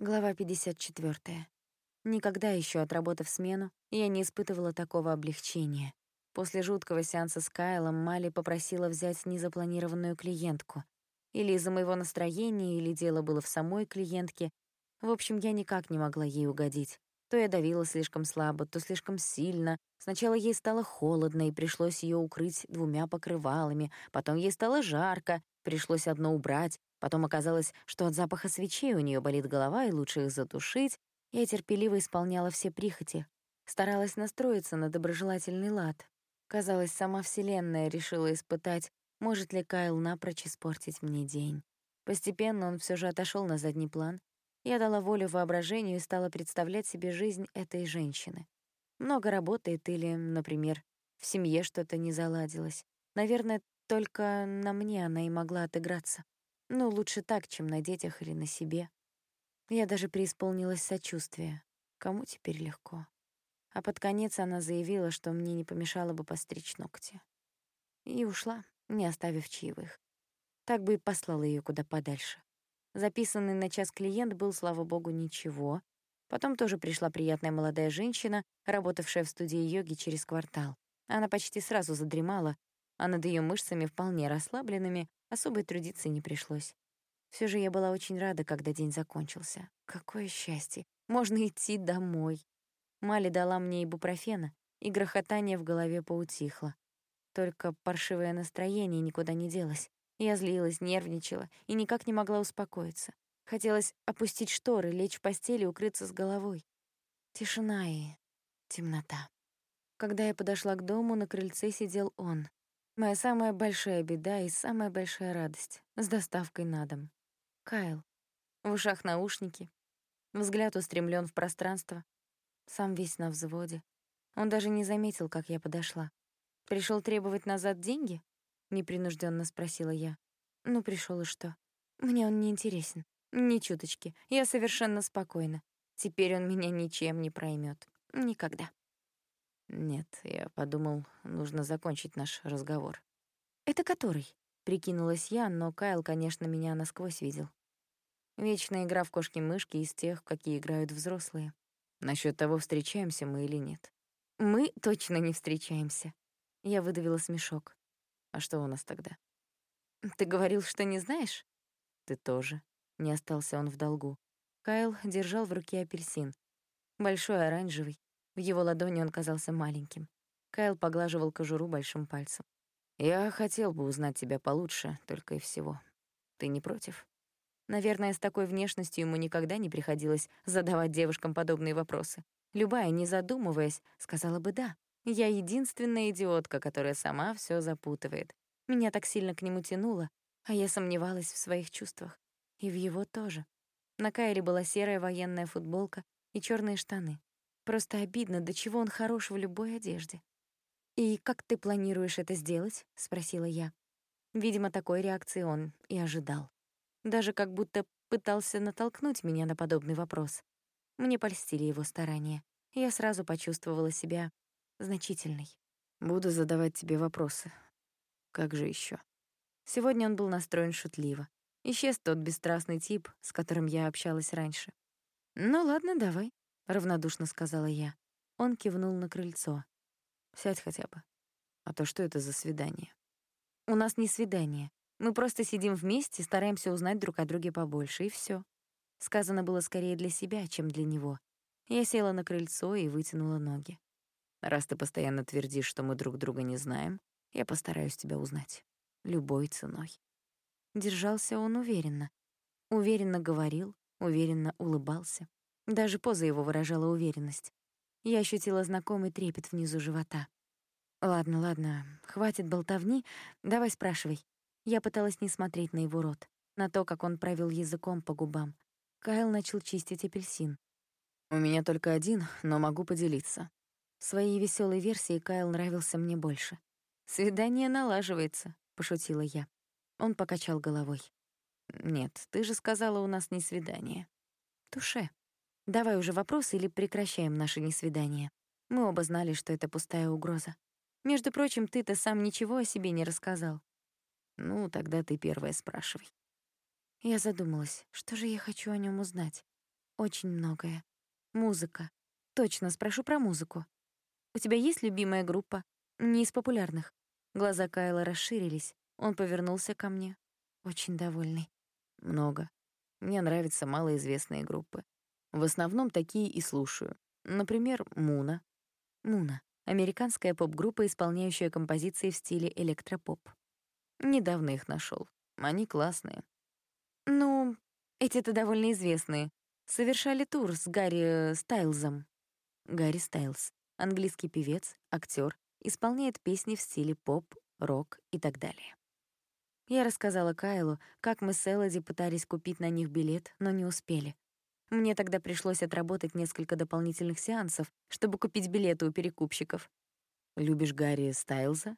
Глава 54. Никогда еще отработав смену, я не испытывала такого облегчения. После жуткого сеанса с Кайлом Мали попросила взять незапланированную клиентку. Или из-за моего настроения, или дело было в самой клиентке. В общем, я никак не могла ей угодить. То я давила слишком слабо, то слишком сильно. Сначала ей стало холодно, и пришлось ее укрыть двумя покрывалами. Потом ей стало жарко, пришлось одно убрать. Потом оказалось, что от запаха свечей у нее болит голова, и лучше их затушить. Я терпеливо исполняла все прихоти, старалась настроиться на доброжелательный лад. Казалось, сама Вселенная решила испытать, может ли Кайл напрочь испортить мне день. Постепенно он все же отошел на задний план. Я дала волю воображению и стала представлять себе жизнь этой женщины. Много работает или, например, в семье что-то не заладилось. Наверное, только на мне она и могла отыграться. Ну, лучше так, чем на детях или на себе. Я даже преисполнилась сочувствия. Кому теперь легко? А под конец она заявила, что мне не помешало бы постричь ногти. И ушла, не оставив чаевых. Так бы и послала ее куда подальше. Записанный на час клиент был, слава богу, ничего. Потом тоже пришла приятная молодая женщина, работавшая в студии йоги через квартал. Она почти сразу задремала, а над ее мышцами, вполне расслабленными, Особо трудиться не пришлось. Все же я была очень рада, когда день закончился. Какое счастье! Можно идти домой. Мали дала мне ибупрофена, и грохотание в голове поутихло. Только паршивое настроение никуда не делось. Я злилась, нервничала и никак не могла успокоиться. Хотелось опустить шторы, лечь в постели и укрыться с головой. Тишина и темнота. Когда я подошла к дому, на крыльце сидел он. Моя самая большая беда и самая большая радость с доставкой на дом. Кайл. В ушах наушники. Взгляд устремлен в пространство. Сам весь на взводе. Он даже не заметил, как я подошла. Пришел требовать назад деньги? непринужденно спросила я. Ну, пришел и что? Мне он не интересен. Ни чуточки. Я совершенно спокойна. Теперь он меня ничем не проймет. Никогда. Нет, я подумал, нужно закончить наш разговор. Это который? Прикинулась я, но Кайл, конечно, меня насквозь видел. Вечная игра в кошки-мышки из тех, какие играют взрослые. Насчет того, встречаемся мы или нет. Мы точно не встречаемся. Я выдавила смешок. А что у нас тогда? Ты говорил, что не знаешь? Ты тоже. Не остался он в долгу. Кайл держал в руке апельсин. Большой оранжевый, в его ладони он казался маленьким. Кайл поглаживал кожуру большим пальцем. «Я хотел бы узнать тебя получше, только и всего. Ты не против?» Наверное, с такой внешностью ему никогда не приходилось задавать девушкам подобные вопросы. Любая, не задумываясь, сказала бы «да». Я единственная идиотка, которая сама все запутывает. Меня так сильно к нему тянуло, а я сомневалась в своих чувствах. И в его тоже. На Кайле была серая военная футболка и черные штаны. Просто обидно, до чего он хорош в любой одежде. «И как ты планируешь это сделать?» — спросила я. Видимо, такой реакции он и ожидал. Даже как будто пытался натолкнуть меня на подобный вопрос. Мне польстили его старания. Я сразу почувствовала себя значительной. «Буду задавать тебе вопросы. Как же еще? Сегодня он был настроен шутливо. Исчез тот бесстрастный тип, с которым я общалась раньше. «Ну ладно, давай», равнодушно сказала я. Он кивнул на крыльцо. Сядь хотя бы. А то что это за свидание? У нас не свидание. Мы просто сидим вместе, стараемся узнать друг о друге побольше, и все. Сказано было скорее для себя, чем для него. Я села на крыльцо и вытянула ноги. Раз ты постоянно твердишь, что мы друг друга не знаем, я постараюсь тебя узнать. Любой ценой. Держался он уверенно. Уверенно говорил, уверенно улыбался. Даже поза его выражала уверенность. Я ощутила знакомый трепет внизу живота. «Ладно, ладно, хватит болтовни, давай спрашивай». Я пыталась не смотреть на его рот, на то, как он провел языком по губам. Кайл начал чистить апельсин. «У меня только один, но могу поделиться». В своей веселой версии Кайл нравился мне больше. «Свидание налаживается», — пошутила я. Он покачал головой. «Нет, ты же сказала, у нас не свидание». «Туше», Давай уже вопрос или прекращаем наше несвидание. Мы оба знали, что это пустая угроза. Между прочим, ты-то сам ничего о себе не рассказал. Ну, тогда ты первая спрашивай. Я задумалась, что же я хочу о нем узнать. Очень многое. Музыка. Точно, спрошу про музыку. У тебя есть любимая группа? Не из популярных. Глаза Кайла расширились. Он повернулся ко мне, очень довольный. Много. Мне нравятся малоизвестные группы. В основном такие и слушаю. Например, Муна. Муна — американская поп-группа, исполняющая композиции в стиле электропоп. Недавно их нашел. Они классные. Ну, эти-то довольно известные. Совершали тур с Гарри Стайлзом. Гарри Стайлз — английский певец, актер, исполняет песни в стиле поп, рок и так далее. Я рассказала Кайлу, как мы с Элоди пытались купить на них билет, но не успели. Мне тогда пришлось отработать несколько дополнительных сеансов, чтобы купить билеты у перекупщиков. Любишь Гарри Стайлза?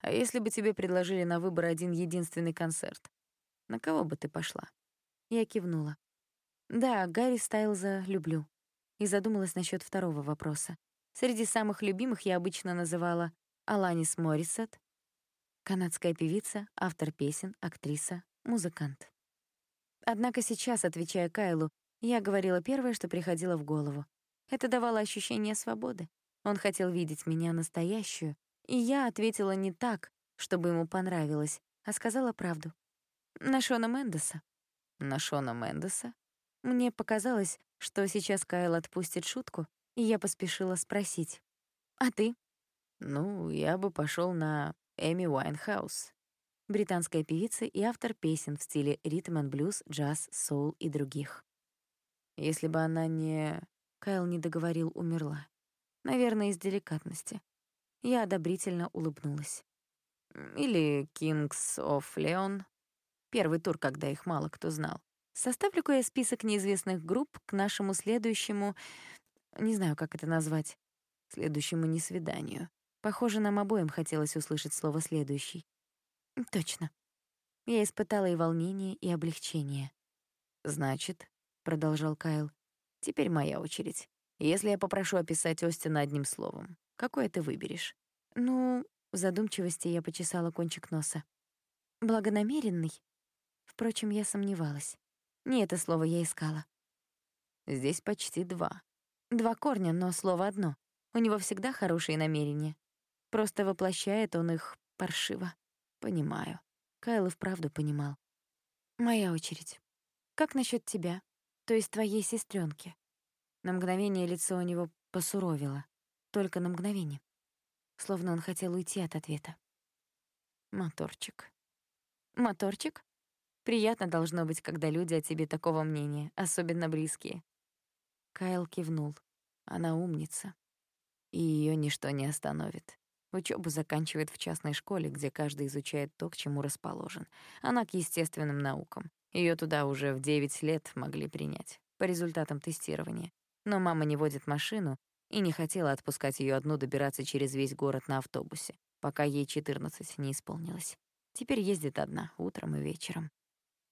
А если бы тебе предложили на выбор один единственный концерт? На кого бы ты пошла? Я кивнула. Да, Гарри Стайлза люблю. И задумалась насчет второго вопроса. Среди самых любимых я обычно называла Аланис Моррисет, канадская певица, автор песен, актриса, музыкант. Однако сейчас, отвечая Кайлу, я говорила первое, что приходило в голову. Это давало ощущение свободы. Он хотел видеть меня настоящую, и я ответила не так, чтобы ему понравилось, а сказала правду. На Шона Мендеса. На Шона Мендеса? Мне показалось, что сейчас Кайл отпустит шутку, и я поспешила спросить. «А ты?» «Ну, я бы пошел на Эми Уайнхаус». Британская певица и автор песен в стиле ритм and блюз, джаз, соул и других. Если бы она не... Кайл не договорил, умерла. Наверное, из деликатности. Я одобрительно улыбнулась. Или Kings of Leon. Первый тур, когда их мало кто знал. Составлю-ка я список неизвестных групп к нашему следующему... Не знаю, как это назвать. Следующему несвиданию. Похоже, нам обоим хотелось услышать слово «следующий». Точно. Я испытала и волнение, и облегчение. Значит, продолжал Кайл. Теперь моя очередь. Если я попрошу описать Остина одним словом, какое ты выберешь? Ну, в задумчивости я почесала кончик носа. Благонамеренный? Впрочем, я сомневалась. Не это слово я искала. Здесь почти два. Два корня, но слово одно. У него всегда хорошие намерения. Просто воплощает он их паршиво. Понимаю. Кайл и вправду понимал. Моя очередь. Как насчет тебя? То есть твоей сестренке. На мгновение лицо у него посуровило. Только на мгновение. Словно он хотел уйти от ответа. Моторчик. Моторчик? Приятно должно быть, когда люди о тебе такого мнения, особенно близкие. Кайл кивнул. Она умница. И ее ничто не остановит. Учебу заканчивает в частной школе, где каждый изучает то, к чему расположен. Она к естественным наукам. Ее туда уже в 9 лет могли принять, по результатам тестирования. Но мама не водит машину и не хотела отпускать ее одну добираться через весь город на автобусе, пока ей 14 не исполнилось. Теперь ездит одна, утром и вечером.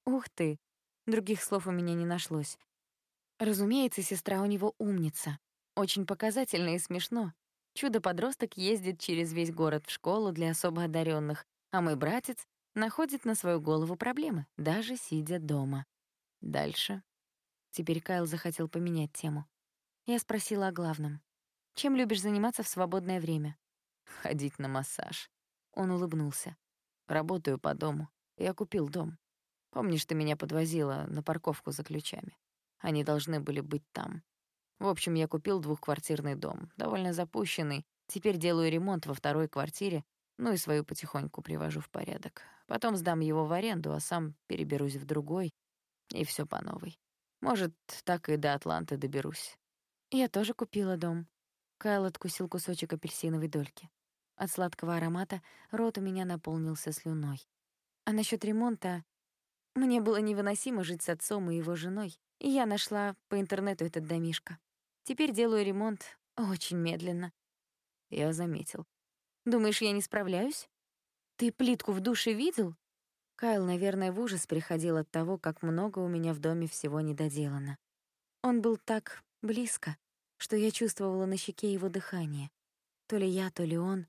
Ух ты! Других слов у меня не нашлось. Разумеется, сестра у него умница. Очень показательно и смешно. Чудо-подросток ездит через весь город в школу для особо одаренных, а мой братец находит на свою голову проблемы, даже сидя дома. Дальше. Теперь Кайл захотел поменять тему. Я спросила о главном. «Чем любишь заниматься в свободное время?» «Ходить на массаж». Он улыбнулся. «Работаю по дому. Я купил дом. Помнишь, ты меня подвозила на парковку за ключами? Они должны были быть там. В общем, я купил двухквартирный дом, довольно запущенный. Теперь делаю ремонт во второй квартире, ну и свою потихоньку привожу в порядок. Потом сдам его в аренду, а сам переберусь в другой, и все по новой. Может, так и до Атланты доберусь. Я тоже купила дом. Кайл откусил кусочек апельсиновой дольки. От сладкого аромата рот у меня наполнился слюной. А насчет ремонта... Мне было невыносимо жить с отцом и его женой, и я нашла по интернету этот домишко. Теперь делаю ремонт очень медленно. Я заметил. Думаешь, я не справляюсь? Ты плитку в душе видел? Кайл, наверное, в ужас приходил от того, как много у меня в доме всего недоделано. Он был так близко, что я чувствовала на щеке его дыхание. То ли я, то ли он.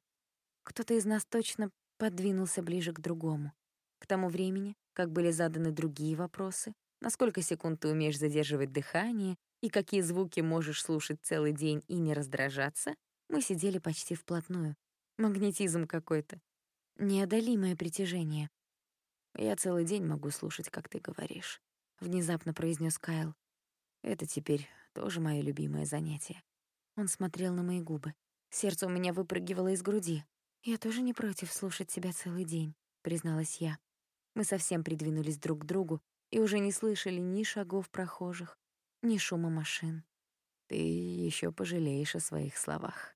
Кто-то из нас точно подвинулся ближе к другому. К тому времени, как были заданы другие вопросы, на сколько секунд ты умеешь задерживать дыхание и какие звуки можешь слушать целый день и не раздражаться, мы сидели почти вплотную. Магнетизм какой-то. Неодолимое притяжение. «Я целый день могу слушать, как ты говоришь», — внезапно произнес Кайл. «Это теперь тоже мое любимое занятие». Он смотрел на мои губы. Сердце у меня выпрыгивало из груди. «Я тоже не против слушать тебя целый день», — призналась я. Мы совсем придвинулись друг к другу и уже не слышали ни шагов прохожих, ни шума машин. Ты еще пожалеешь о своих словах.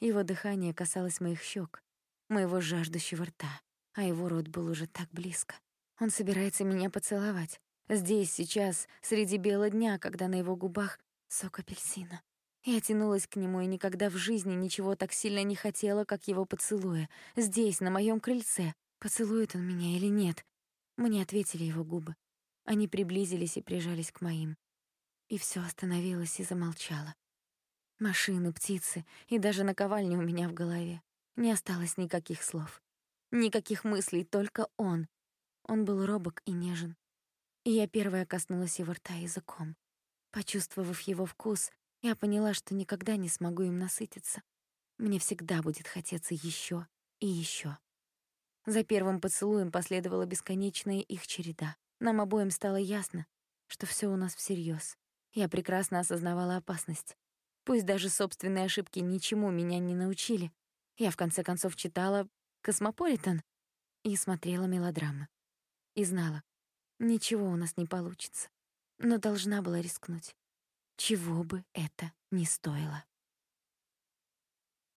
Его дыхание касалось моих щек, моего жаждущего рта, а его рот был уже так близко. Он собирается меня поцеловать. Здесь, сейчас, среди бела дня, когда на его губах сок апельсина. Я тянулась к нему и никогда в жизни ничего так сильно не хотела, как его поцелуя. Здесь, на моем крыльце. Поцелует он меня или нет? Мне ответили его губы. Они приблизились и прижались к моим. И все остановилось и замолчало. Машины, птицы и даже наковальня у меня в голове. Не осталось никаких слов. Никаких мыслей, только он. Он был робок и нежен. И я первая коснулась его рта языком. Почувствовав его вкус, я поняла, что никогда не смогу им насытиться. Мне всегда будет хотеться еще и еще. За первым поцелуем последовала бесконечная их череда. Нам обоим стало ясно, что все у нас всерьез. Я прекрасно осознавала опасность. Пусть даже собственные ошибки ничему меня не научили. Я, в конце концов, читала «Космополитен» и смотрела мелодрамы. И знала, ничего у нас не получится. Но должна была рискнуть. Чего бы это ни стоило.